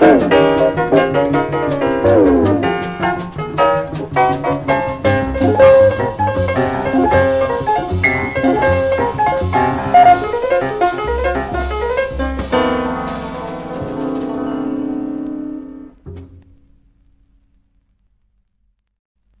Boom.